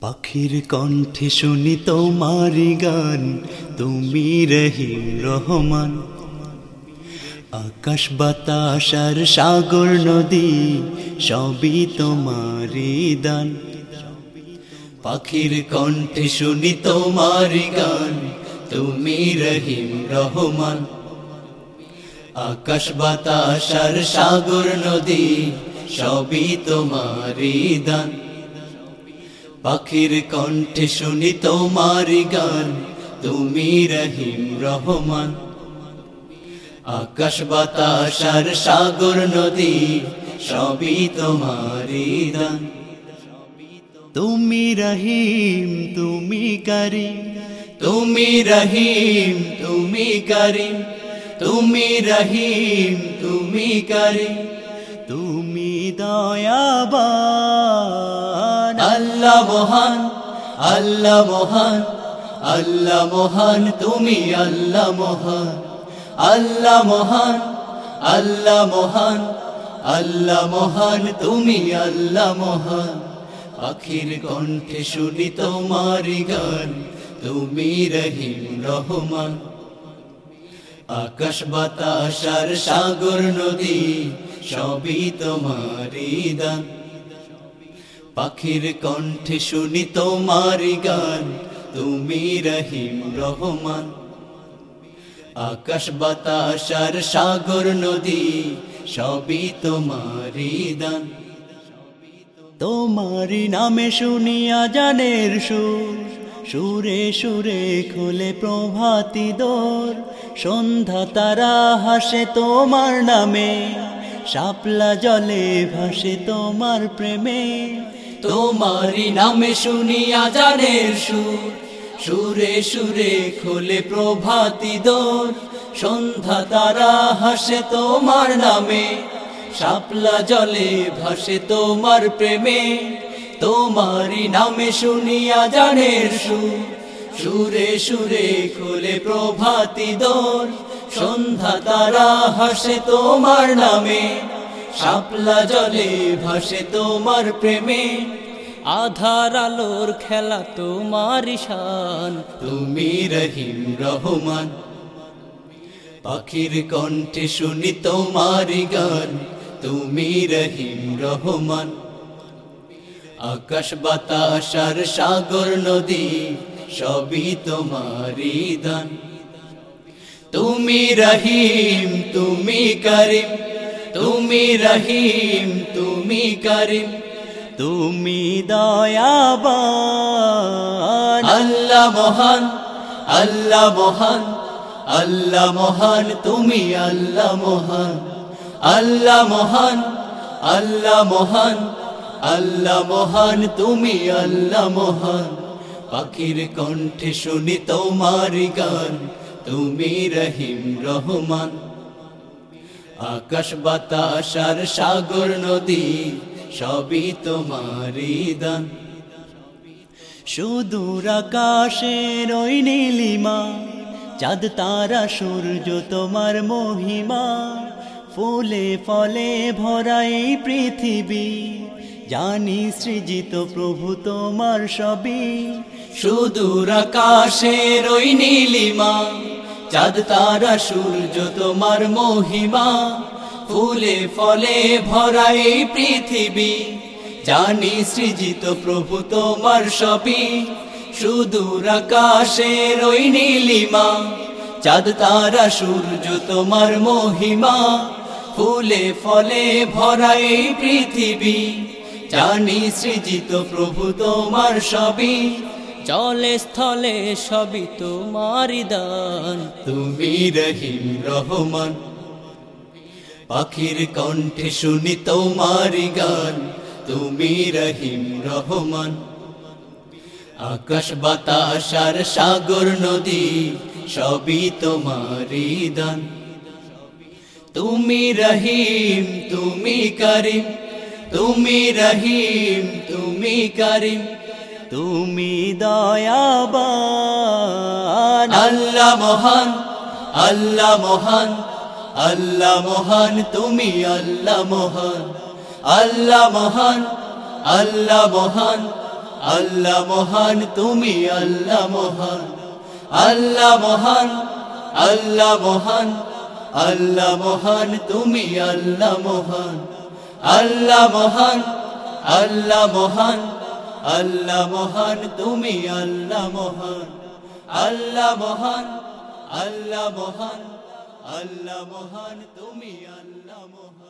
পাখির কণ্ঠে শুনি তোমারি গান, তুমি রহিম রহমান। আকাশ, বাতাস আর সাগর, নদী, সবই তোমারি দান। পাখির কণ্ঠে শুনি তোমারি গান, তুমি রহিম রহমান। আকাশ, বাতাস আর সাগর, নদী, সবই তোমারি দান। পাখির কণ্ঠে শুনি তোমার গান, তুমি রহিম রহমান। আকাশ বাতাস আর সাগর নদী, সবই তোমারি তুমি রহিম, তুমি করিম, তুমি রহিম, তুমি করিম, তুমি রহিম, তুমি করিম, তুমি দয়াবান। আল্লাহ মহান আল্লাহ মহান আল্লাহ মহান, তুমি আল্লাহ মহান আল্লাহ মহান আল্লাহ মহান আল্লাহ মহান, তুমি আল্লাহ মহান। আখির কণ্ঠে শুনি তোমার গান, তুমি রহিম রহমান। আকাশ বাতাসার সাগর নদী, সবই তোমারি দান। পাখির কণ্ঠে শুনি তোমার গান, তুমি রহিম রহমান। আকাশ বাতাস আর সাগর নদী, সবই তোমারি দান। তোমারি নামে শুনিয়া জানের সুর, সুরে সুরে খুলে প্রভাতি দোর। সন্ধ্যা তারা হাসে তোমার নামে, শাপলা জলে ভাসে তোমার প্রেমে। তোমারি নামে শুনিয়া জানের সুর। সুরে সুরে খোলে প্রভাতি দোর সন্ধ্যা তারা হাসে তোমার নামে। শাপলা জলে ভাসে তোমার প্রেমে। তোমারি নামে শুনিয়া জানের সুর। সুরে সুরে খোলে প্রভাতি দোর সন্ধ্যা তারা হাসে তোমার নামে। শাপলা জলে ভাসে তোমার প্রেমে। আধার আলোর খেলা তোমার শান তুমি রহিম রহমান। পাখির কণ্ঠে শুনি তোমার গান। তুমি রহিম রহমান। আকাশ বাতাস আর সাগর নদী, সবই তোমারি দান তুমি রহিম, তুমি করিম। তুমি রহিম, তুমি করিম, তুমি দয়াবান। আল্লাহ মহান আল্লাহ মহান আল্লাহ মহান, তুমি আল্লাহ মহান। আল্লাহ মহান আল্লাহ মহান আল্লাহ মহান, তুমি আল্লাহ মহান। পাখির কণ্ঠে শুনি তোমার গান, তুমি রহিম রহমান। আকাশ বাতাস আর সাগর নদী, সবই তোমারি দান সুদূর আকাশের ওই নীলিমা, চাঁদ, তারা, সূর্য, তোমার মহিমা। ফুলে, ফলে ভরা এই পৃথিবী, জানি সৃজিত প্রভু তোমার সবই। সুদূর আকাশের ওই নীলিমা চাঁদ, তারা সূর্য তোমার মহিমা। ফুলে, ফলে ভরা এই পৃথিবী। জানি সৃজিত প্রভু তোমার সবই। সুদূর আকাশের ওই নীলিমা। চাঁদ, তারা সূর্য তোমার মহিমা। ফুলে, ফলে ভরা এই পৃথিবী। জানি সৃজিত প্রভু তোমার সবই। জলে স্থলে সবই তোমার দান। তুমি রহিম রহমান। পাখির কণ্ঠে শুনি তোমার গান। তুমি রহিম রহমান। আকাশ বাতাস আর সাগর নদী, সবই তোমারি দান। তুমি রহিম, তুমি করিম। তুমি রহিম, তুমি করিম। তুমি দয়াবান আল্লাহ মহান আল্লাহ মহান আল্লাহ মহান তুমি আল্লাহ মহান আল্লাহ মহান আল্লাহ মহান আল্লাহ মহান তুমি আল্লাহ মহান আল্লাহ মহান আল্লাহ মহান আল্লাহ মহান তুমি আল্লাহ মহান আল্লাহ মহান আল্লাহ মহান আল্লাহ মহান তুমি আল্লাহ মহান। আল্লাহ মহান আল্লাহ মহান আল্লাহ মহান তুমি আল্লাহ মহান।